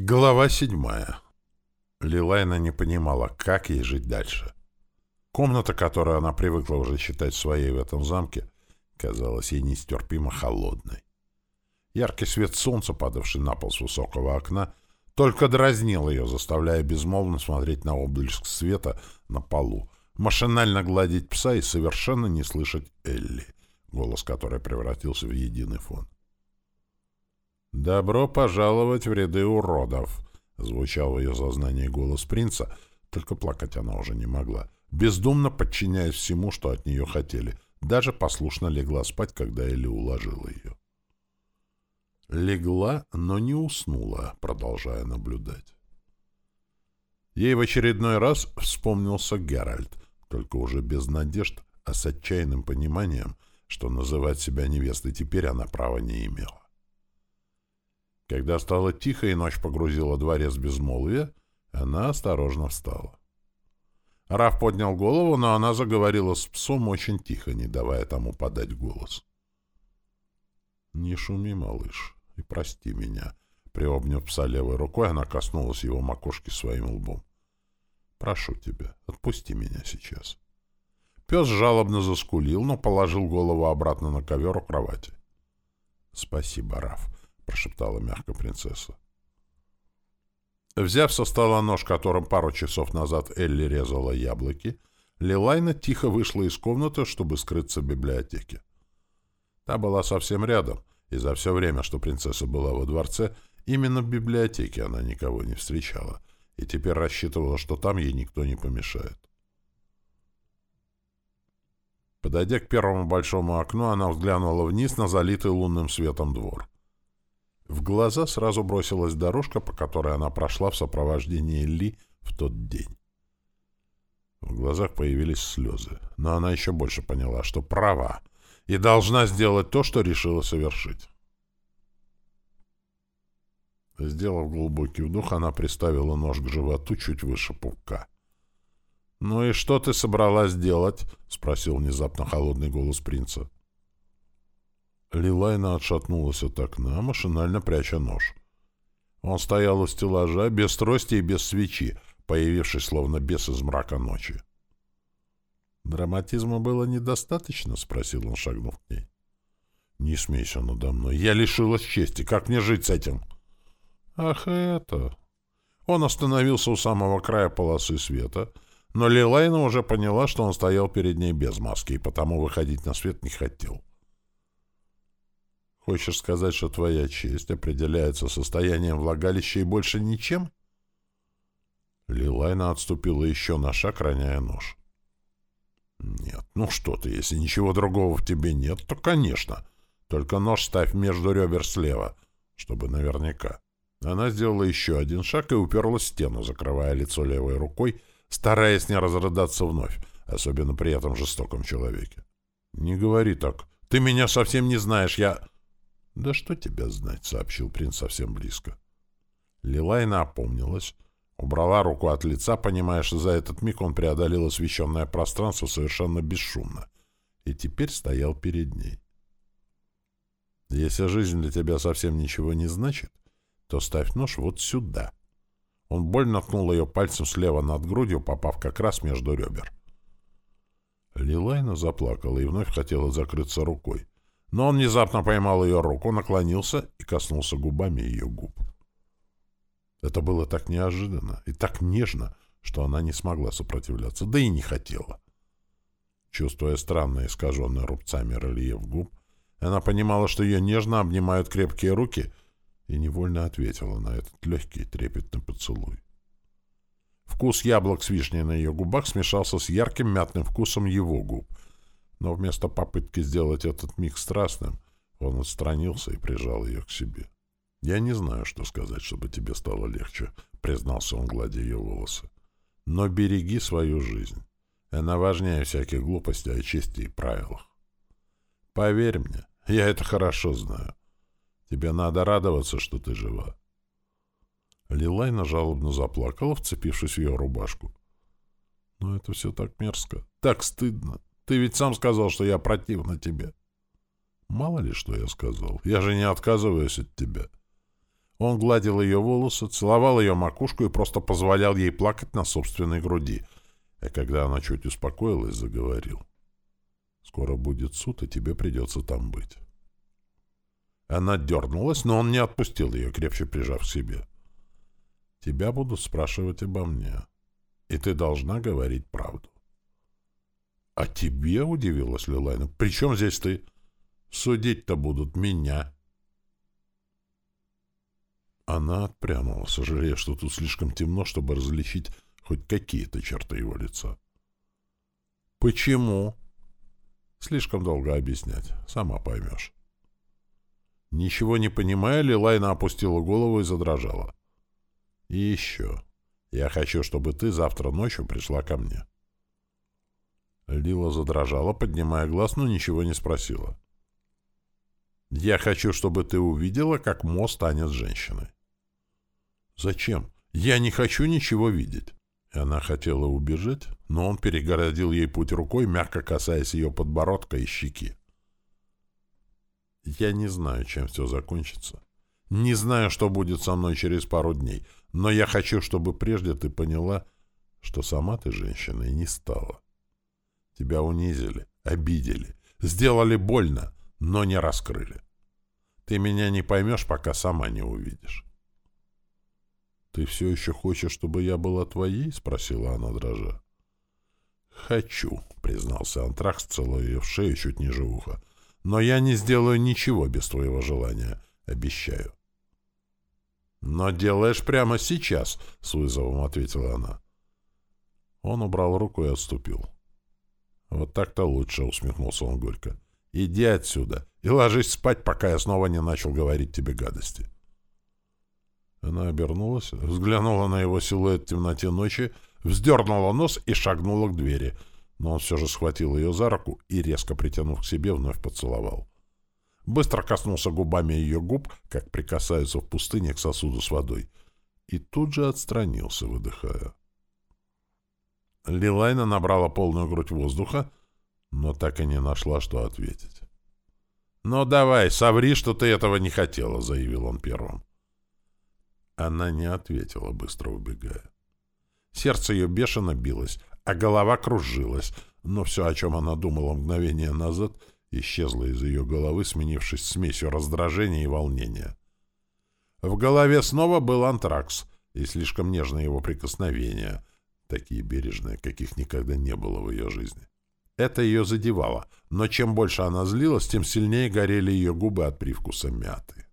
Глава седьмая. Лилайна не понимала, как ей жить дальше. Комната, которую она привыкла уже считать своей в этом замке, казалась ей нестерпимо холодной. Яркий свет солнца, падавший на пол с высокого окна, только дразнил ее, заставляя безмолвно смотреть на облеск света на полу, машинально гладить пса и совершенно не слышать Элли, голос которой превратился в единый фон. «Добро пожаловать в ряды уродов!» — звучал в ее сознании голос принца, только плакать она уже не могла, бездумно подчиняясь всему, что от нее хотели, даже послушно легла спать, когда Элли уложила ее. Легла, но не уснула, продолжая наблюдать. Ей в очередной раз вспомнился Геральт, только уже без надежд, а с отчаянным пониманием, что называть себя невестой теперь она права не имела. Когда стало тихо и ночь погрузила дворец в безмолвие, она осторожно встала. Раф поднял голову, но она заговорила с псом очень тихо, не давая тому подать голос. «Не шуми, малыш, и прости меня». Приобняв пса левой рукой, она коснулась его макушки своим лбом. «Прошу тебя, отпусти меня сейчас». Пес жалобно заскулил, но положил голову обратно на ковер у кровати. «Спасибо, Раф прошептала мягко принцесса. Взяв со стола нож, которым пару часов назад Элли резала яблоки, Лилайна тихо вышла из комнаты, чтобы скрыться в библиотеке. Та была совсем рядом, и за все время, что принцесса была во дворце, именно в библиотеке она никого не встречала, и теперь рассчитывала, что там ей никто не помешает. Подойдя к первому большому окну, она взглянула вниз на залитый лунным светом двор. В глаза сразу бросилась дорожка, по которой она прошла в сопровождении Ли в тот день. В глазах появились слезы, но она еще больше поняла, что права, и должна сделать то, что решила совершить. Сделав глубокий вдох, она приставила нож к животу чуть выше пупка. «Ну и что ты собралась делать?» — спросил внезапно холодный голос принца. Лилайна отшатнулась от окна, машинально пряча нож. Он стоял у стеллажа, без трости и без свечи, появившись словно бес из мрака ночи. «Драматизма было недостаточно?» — спросил он, шагнув к ней. «Не смейся надо мной. Я лишилась чести. Как мне жить с этим?» «Ах, это...» Он остановился у самого края полосы света, но Лилайна уже поняла, что он стоял перед ней без маски, и потому выходить на свет не хотел. Хочешь сказать, что твоя честь определяется состоянием влагалища и больше ничем? Лилайна отступила еще на шаг, роняя нож. Нет, ну что ты, если ничего другого в тебе нет, то, конечно. Только нож ставь между ребер слева, чтобы наверняка. Она сделала еще один шаг и уперлась в стену, закрывая лицо левой рукой, стараясь не разрыдаться вновь, особенно при этом жестоком человеке. «Не говори так. Ты меня совсем не знаешь. Я...» «Да что тебя знать», — сообщил принц совсем близко. Лилайна опомнилась, убрала руку от лица, понимая, что за этот миг он преодолел освещенное пространство совершенно бесшумно, и теперь стоял перед ней. «Если жизнь для тебя совсем ничего не значит, то ставь нож вот сюда». Он больно ткнул ее пальцем слева над грудью, попав как раз между ребер. Лилайна заплакала и вновь хотела закрыться рукой. Но он внезапно поймал ее руку, наклонился и коснулся губами ее губ. Это было так неожиданно и так нежно, что она не смогла сопротивляться, да и не хотела. Чувствуя странно искаженный рубцами рельеф губ, она понимала, что ее нежно обнимают крепкие руки, и невольно ответила на этот легкий трепетный поцелуй. Вкус яблок с вишней на ее губах смешался с ярким мятным вкусом его губ — но вместо попытки сделать этот миг страстным, он отстранился и прижал ее к себе. «Я не знаю, что сказать, чтобы тебе стало легче», — признался он, гладя ее волосы. «Но береги свою жизнь. Она важнее всяких глупостей о чести и правилах. Поверь мне, я это хорошо знаю. Тебе надо радоваться, что ты жива». Лилайна жалобно заплакала, вцепившись в ее рубашку. «Но это все так мерзко, так стыдно. Ты ведь сам сказал, что я противна тебе. Мало ли, что я сказал. Я же не отказываюсь от тебя. Он гладил ее волосы, целовал ее макушку и просто позволял ей плакать на собственной груди. А когда она чуть успокоилась, заговорил. «Скоро будет суд, и тебе придется там быть». Она дернулась, но он не отпустил ее, крепче прижав к себе. «Тебя будут спрашивать обо мне, и ты должна говорить правду». «А тебе?» — удивилась Лилайна. «При чем здесь ты? Судить-то будут меня». Она отпрянула, сожалея, что тут слишком темно, чтобы различить хоть какие-то черты его лица. «Почему?» «Слишком долго объяснять. Сама поймешь». Ничего не понимая, Лилайна опустила голову и задрожала. «И еще. Я хочу, чтобы ты завтра ночью пришла ко мне». Лила задрожала, поднимая глаз, но ничего не спросила. «Я хочу, чтобы ты увидела, как Мо станет женщиной». «Зачем? Я не хочу ничего видеть». Она хотела убежать, но он перегородил ей путь рукой, мягко касаясь ее подбородка и щеки. «Я не знаю, чем все закончится. Не знаю, что будет со мной через пару дней, но я хочу, чтобы прежде ты поняла, что сама ты женщиной не стала. Тебя унизили, обидели, сделали больно, но не раскрыли. Ты меня не поймешь, пока сама не увидишь. «Ты все еще хочешь, чтобы я была твоей?» — спросила она, дрожа. «Хочу», — признался Антракс, целуя ее в шею чуть ниже уха. «Но я не сделаю ничего без твоего желания, обещаю». «Но делаешь прямо сейчас», — с вызовом ответила она. Он убрал руку и отступил. «Вот так-то лучше», — усмехнулся он горько. «Иди отсюда и ложись спать, пока я снова не начал говорить тебе гадости». Она обернулась, взглянула на его силуэт в темноте ночи, вздернула нос и шагнула к двери, но он все же схватил ее за руку и, резко притянув к себе, вновь поцеловал. Быстро коснулся губами ее губ, как прикасаются в пустыне к сосуду с водой, и тут же отстранился, выдыхая. Лилайна набрала полную грудь воздуха, но так и не нашла, что ответить. «Ну давай, соври, что ты этого не хотела», — заявил он первым. Она не ответила, быстро убегая. Сердце ее бешено билось, а голова кружилась, но все, о чем она думала мгновение назад, исчезло из ее головы, сменившись смесью раздражения и волнения. В голове снова был антракс и слишком нежное его прикосновение, такие бережные, каких никогда не было в ее жизни. Это ее задевало, но чем больше она злилась, тем сильнее горели ее губы от привкуса мяты.